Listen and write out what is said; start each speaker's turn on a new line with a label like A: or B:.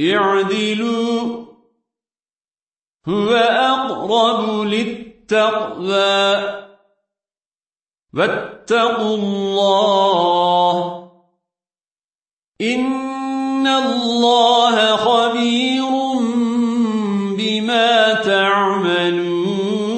A: اعدلوا هو أقرب للتقوى. واتقوا الله. إن الله خبير بما تعملون.